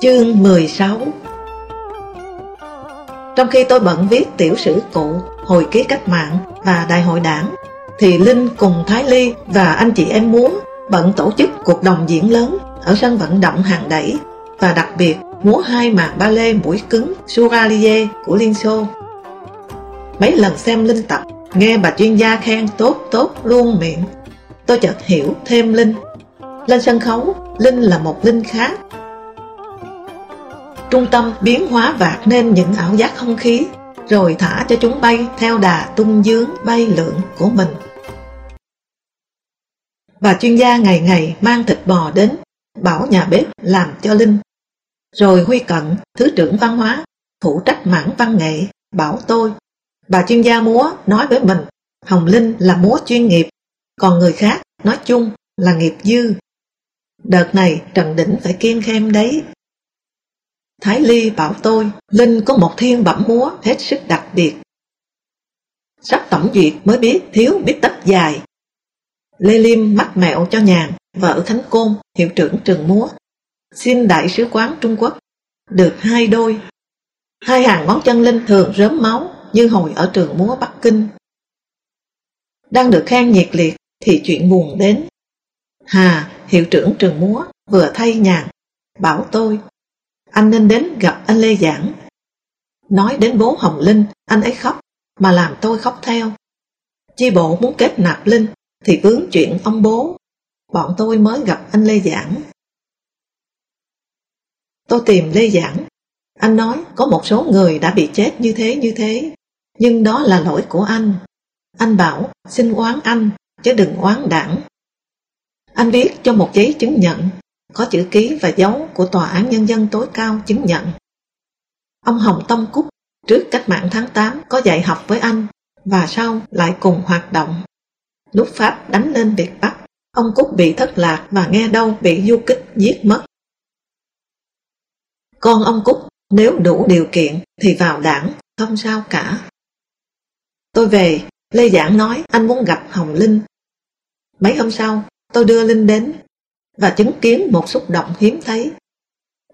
Chương 16 Trong khi tôi bận viết tiểu sử cụ, hồi ký cách mạng và đại hội đảng, thì Linh cùng Thái Ly và anh chị em múa bận tổ chức cuộc đồng diễn lớn ở sân vận động hàng đẩy và đặc biệt múa hai màn ba lê mũi cứng Suralier của Liên Xô. Mấy lần xem Linh tập, nghe bà chuyên gia khen tốt tốt luôn miệng, tôi chợt hiểu thêm Linh. Lên sân khấu, Linh là một Linh khác trung tâm biến hóa vạt nên những ảo giác không khí, rồi thả cho chúng bay theo đà tung dướng bay lượn của mình. Và chuyên gia ngày ngày mang thịt bò đến, bảo nhà bếp làm cho Linh. Rồi Huy Cận, Thứ trưởng Văn hóa, phụ trách mảng văn nghệ, bảo tôi. Bà chuyên gia múa nói với mình, Hồng Linh là múa chuyên nghiệp, còn người khác nói chung là nghiệp dư. Đợt này Trần Đỉnh phải kiên khem đấy. Thái Ly bảo tôi, Linh có một thiên bẩm múa hết sức đặc biệt. Sắp tổng duyệt mới biết thiếu biết tấp dài. Lê Liêm mắc mẹo cho nhàn, vợ Thánh Côn, hiệu trưởng trường múa. Xin đại sứ quán Trung Quốc, được hai đôi. Hai hàng ngón chân Linh thường rớm máu như hồi ở trường múa Bắc Kinh. Đang được khen nhiệt liệt thì chuyện buồn đến. Hà, hiệu trưởng trường múa, vừa thay nhàn, bảo tôi anh nên đến gặp anh Lê Giảng. Nói đến bố Hồng Linh, anh ấy khóc, mà làm tôi khóc theo. Chi bộ muốn kết nạp Linh, thì vướng chuyện ông bố. Bọn tôi mới gặp anh Lê Giảng. Tôi tìm Lê Giảng. Anh nói có một số người đã bị chết như thế như thế, nhưng đó là lỗi của anh. Anh bảo xin oán anh, chứ đừng oán đảng. Anh viết cho một giấy chứng nhận có chữ ký và dấu của Tòa án Nhân dân tối cao chứng nhận. Ông Hồng Tông Cúc trước cách mạng tháng 8 có dạy học với anh và sau lại cùng hoạt động. Lúc Pháp đánh lên Việt Bắc, ông Cúc bị thất lạc và nghe đâu bị du kích giết mất. Con ông Cúc nếu đủ điều kiện thì vào đảng, không sao cả. Tôi về, Lê Giảng nói anh muốn gặp Hồng Linh. Mấy hôm sau, tôi đưa Linh đến và chứng kiến một xúc động hiếm thấy.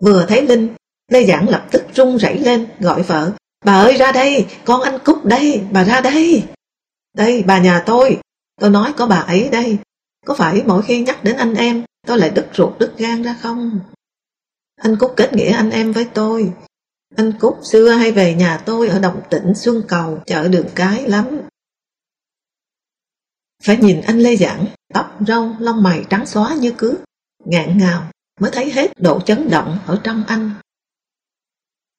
Vừa thấy Linh, Lê Giảng lập tức run rẩy lên, gọi vợ, bà ơi ra đây, con anh Cúc đây, bà ra đây. Đây, bà nhà tôi, tôi nói có bà ấy đây, có phải mỗi khi nhắc đến anh em, tôi lại đứt ruột đứt gan ra không? Anh Cúc kết nghĩa anh em với tôi. Anh Cúc xưa hay về nhà tôi ở Đồng Tĩnh Xuân Cầu, chợ đường cái lắm. Phải nhìn anh Lê Giảng, tóc râu, lông mày trắng xóa như cước, ngạn ngào mới thấy hết độ chấn động ở trong anh.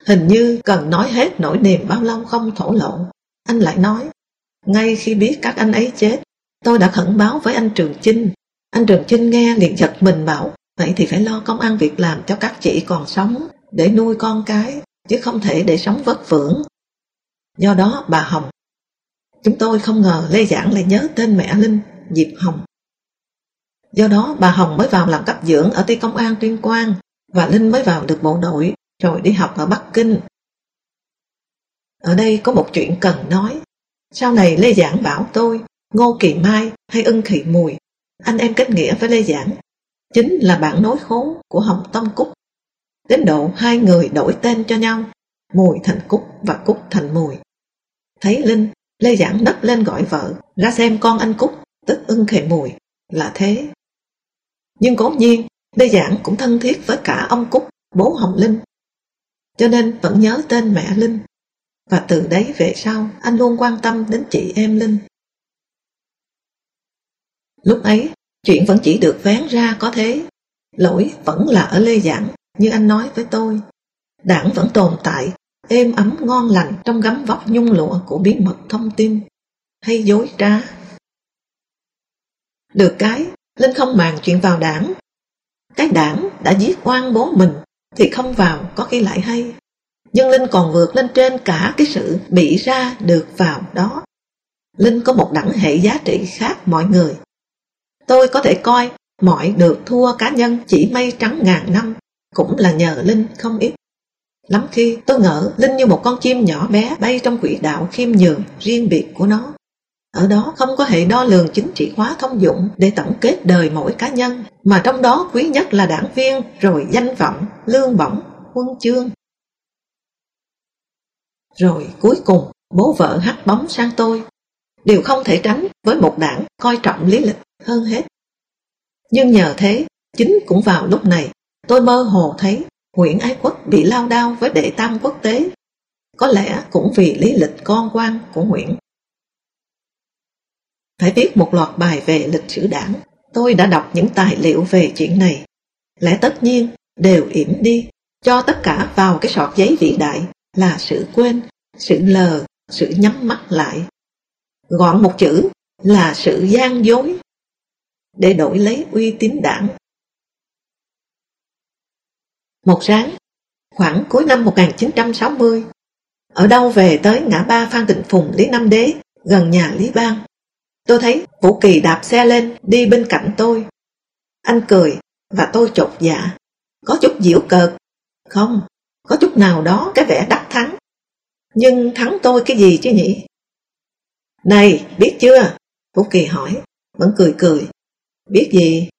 Hình như cần nói hết nỗi niềm bao lâu không thổ lộ, anh lại nói, ngay khi biết các anh ấy chết, tôi đã khẩn báo với anh Trường Chinh. Anh Trường Chinh nghe liền giật mình bảo, vậy thì phải lo công ăn việc làm cho các chị còn sống, để nuôi con cái, chứ không thể để sống vất vưởng. Do đó bà Hồng, chúng tôi không ngờ Lê Giảng lại nhớ tên mẹ Linh, Diệp Hồng. Do đó bà Hồng mới vào làm cấp dưỡng ở ti Công an Tuyên Quang và Linh mới vào được bộ đội rồi đi học ở Bắc Kinh. Ở đây có một chuyện cần nói. Sau này Lê Giảng bảo tôi, Ngô Kỳ Mai hay Ưng Thị Mùi, anh em kết nghĩa với Lê Giảng, chính là bạn nối khố của Hồng Tâm Cúc. Đến độ hai người đổi tên cho nhau, Mùi thành Cúc và Cúc thành Mùi. Thấy Linh, Lê Giảng nấc lên gọi vợ, ra xem con anh Cúc, tức Ưng Kỳ Mùi, là thế. Nhưng cố nhiên, Lê Giảng cũng thân thiết với cả ông Cúc, bố Hồng Linh. Cho nên vẫn nhớ tên mẹ Linh. Và từ đấy về sau, anh luôn quan tâm đến chị em Linh. Lúc ấy, chuyện vẫn chỉ được vén ra có thế. Lỗi vẫn là ở Lê Giảng, như anh nói với tôi. Đảng vẫn tồn tại, êm ấm ngon lành trong gấm vóc nhung lụa của bí mật thông tin, hay dối trá Được cái, Linh không màng chuyện vào đảng. Cái đảng đã giết oan bố mình thì không vào có khi lại hay. Nhưng Linh còn vượt lên trên cả cái sự bị ra được vào đó. Linh có một đẳng hệ giá trị khác mọi người. Tôi có thể coi mọi được thua cá nhân chỉ mây trắng ngàn năm cũng là nhờ Linh không ít. Lắm khi tôi ngỡ Linh như một con chim nhỏ bé bay trong quỹ đạo khiêm nhường riêng biệt của nó. Ở đó không có hệ đo lường chính trị hóa thông dụng để tổng kết đời mỗi cá nhân, mà trong đó quý nhất là đảng viên, rồi danh vọng, lương bổng, huân chương. Rồi cuối cùng, bố vợ hắt bóng sang tôi. Điều không thể tránh với một đảng coi trọng lý lịch hơn hết. Nhưng nhờ thế, chính cũng vào lúc này, tôi mơ hồ thấy Nguyễn Ái Quốc bị lao đao với đệ tam quốc tế. Có lẽ cũng vì lý lịch con quan của Nguyễn. Phải viết một loạt bài về lịch sử đảng. Tôi đã đọc những tài liệu về chuyện này. Lẽ tất nhiên đều yểm đi, cho tất cả vào cái sọt giấy vĩ đại là sự quên, sự lờ, sự nhắm mắt lại. Gọn một chữ là sự gian dối để đổi lấy uy tín đảng. Một sáng, khoảng cuối năm 1960, ở đâu về tới ngã ba Phan Tịnh Phùng Lý Nam Đế, gần nhà Lý Bang. Tôi thấy Vũ Kỳ đạp xe lên, đi bên cạnh tôi. Anh cười, và tôi chột dạ. Có chút diễu cợt. Không, có chút nào đó cái vẻ đắc thắng. Nhưng thắng tôi cái gì chứ nhỉ? Này, biết chưa? Vũ Kỳ hỏi, vẫn cười cười. Biết gì?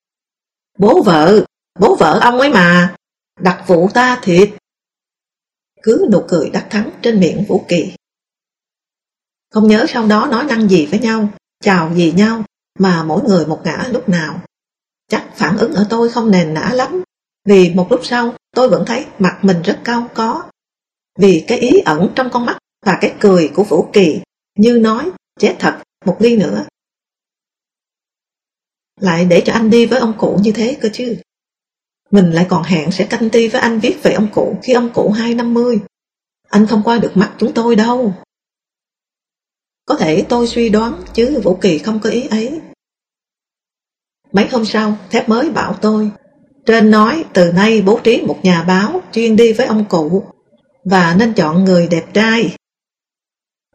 Bố vợ, bố vợ ông ấy mà, đặt vụ ta thiệt. Cứ nụ cười đắc thắng trên miệng Vũ Kỳ. Không nhớ sau đó nói năng gì với nhau, chào gì nhau, mà mỗi người một ngã lúc nào. Chắc phản ứng ở tôi không nền nã lắm, vì một lúc sau tôi vẫn thấy mặt mình rất cao có. Vì cái ý ẩn trong con mắt và cái cười của Vũ Kỳ như nói, chết thật, một ly nữa. Lại để cho anh đi với ông cụ như thế cơ chứ. Mình lại còn hẹn sẽ canh ti với anh viết về ông cụ khi ông cụ hai năm mươi. Anh không qua được mắt chúng tôi đâu. Có thể tôi suy đoán chứ Vũ Kỳ không có ý ấy. Mấy hôm sau, thép mới bảo tôi, trên nói từ nay bố trí một nhà báo chuyên đi với ông cụ và nên chọn người đẹp trai.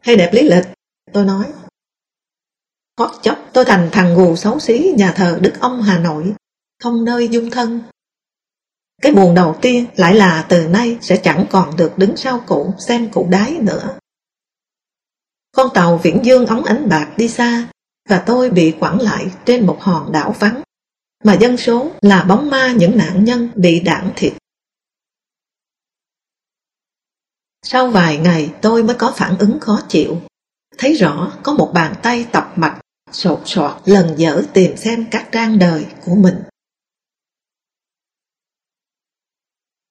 Hay đẹp lý lịch, tôi nói. có chốc tôi thành thằng gù xấu xí nhà thờ Đức Ông Hà Nội, không nơi dung thân. Cái buồn đầu tiên lại là từ nay sẽ chẳng còn được đứng sau cụ xem cụ đái nữa. Con tàu viễn dương ống ánh bạc đi xa và tôi bị quẳng lại trên một hòn đảo vắng mà dân số là bóng ma những nạn nhân bị đảng thịt. Sau vài ngày tôi mới có phản ứng khó chịu, thấy rõ có một bàn tay tập mạch sột soạt lần dở tìm xem các trang đời của mình.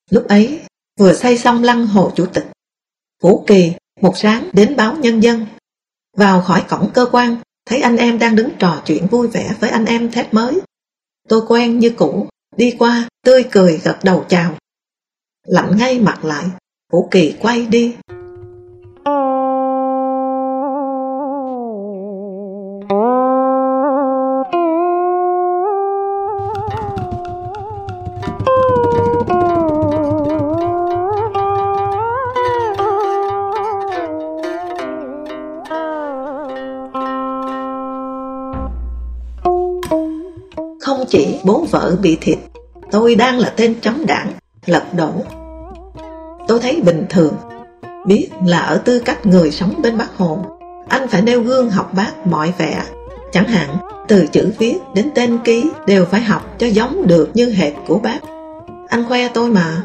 Lúc ấy, vừa xây xong lăng hồ chủ tịch, Vũ Kỳ một sáng đến báo nhân dân. Vào khỏi cổng cơ quan, thấy anh em đang đứng trò chuyện vui vẻ với anh em thép mới. Tôi quen như cũ, đi qua, tươi cười gật đầu chào. Lạnh ngay mặt lại, Vũ Kỳ quay đi. Chỉ bố vợ bị thịt Tôi đang là tên chống đảng, Lật đổ. Tôi thấy bình thường, Biết là ở tư cách người sống bên Bắc Hồ, Anh phải nêu gương học bác mọi vẻ. Chẳng hạn, từ chữ viết đến tên ký Đều phải học cho giống được như hệt của bác. Anh khoe tôi mà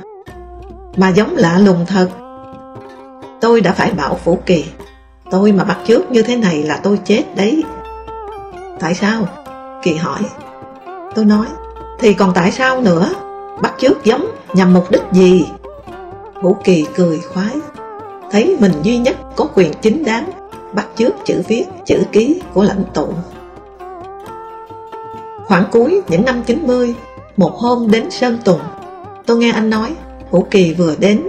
Mà giống lạ lùng thật. Tôi đã phải bảo Phủ Kỳ, Tôi mà bắt trước như thế này là tôi chết đấy. Tại sao? Kỳ hỏi. Tôi nói, thì còn tại sao nữa? Bắt chước giống nhằm mục đích gì? Vũ Kỳ cười khoái, thấy mình duy nhất có quyền chính đáng bắt chước chữ viết, chữ ký của lãnh tụ. Khoảng cuối những năm 90, một hôm đến Sơn Tùng, tôi nghe anh nói Vũ Kỳ vừa đến,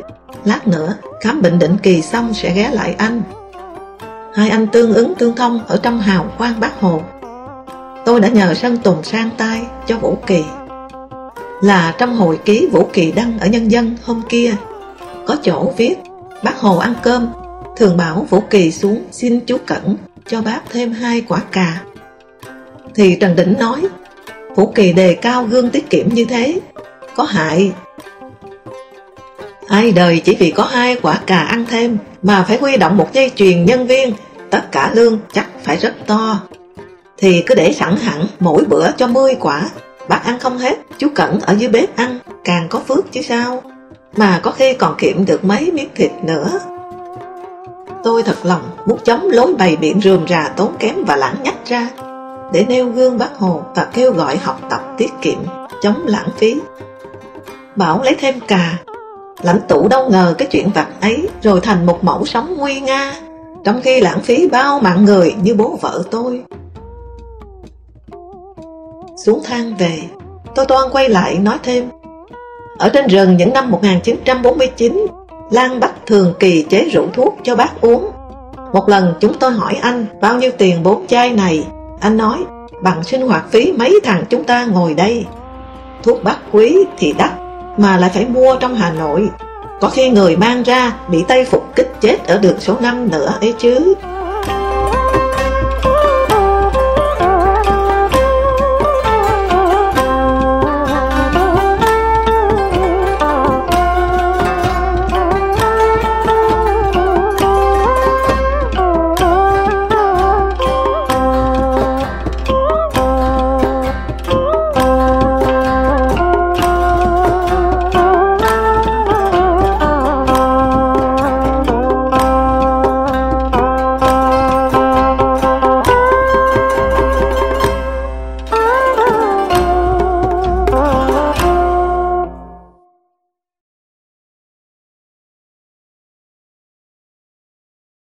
lát nữa khám bệnh định kỳ xong sẽ ghé lại anh. Hai anh tương ứng tương thông ở trong hào quang bác Hồ tôi đã nhờ Sơn Tùng sang tay cho Vũ Kỳ. Là trong hồi ký Vũ Kỳ đăng ở Nhân dân hôm kia, có chỗ viết bác Hồ ăn cơm, thường bảo Vũ Kỳ xuống xin chú Cẩn cho bác thêm hai quả cà. Thì Trần Đỉnh nói, Vũ Kỳ đề cao gương tiết kiệm như thế, có hại. Ai đời chỉ vì có hai quả cà ăn thêm mà phải huy động một dây chuyền nhân viên, tất cả lương chắc phải rất to. Thì cứ để sẵn hẳn mỗi bữa cho 10 quả, bác ăn không hết, chú Cẩn ở dưới bếp ăn, càng có phước chứ sao. Mà có khi còn kiệm được mấy miếng thịt nữa. Tôi thật lòng muốn chống lối bày biện rườm rà tốn kém và lãng nhách ra để nêu gương bác Hồ và kêu gọi học tập tiết kiệm, chống lãng phí. Bảo lấy thêm cà, lãnh tụ đâu ngờ cái chuyện vặt ấy rồi thành một mẫu sống nguy nga, trong khi lãng phí bao mạng người như bố vợ tôi. Xuống thang về, tôi toan quay lại nói thêm. Ở trên rừng những năm 1949, Lan Bách thường kỳ chế rượu thuốc cho bác uống. Một lần chúng tôi hỏi anh bao nhiêu tiền bốn chai này, anh nói bằng sinh hoạt phí mấy thằng chúng ta ngồi đây. Thuốc bác quý thì đắt, mà lại phải mua trong Hà Nội. Có khi người mang ra bị tay phục kích chết ở đường số 5 nữa ấy chứ.